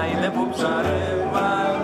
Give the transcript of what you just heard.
άιντε που ψαρεύαν.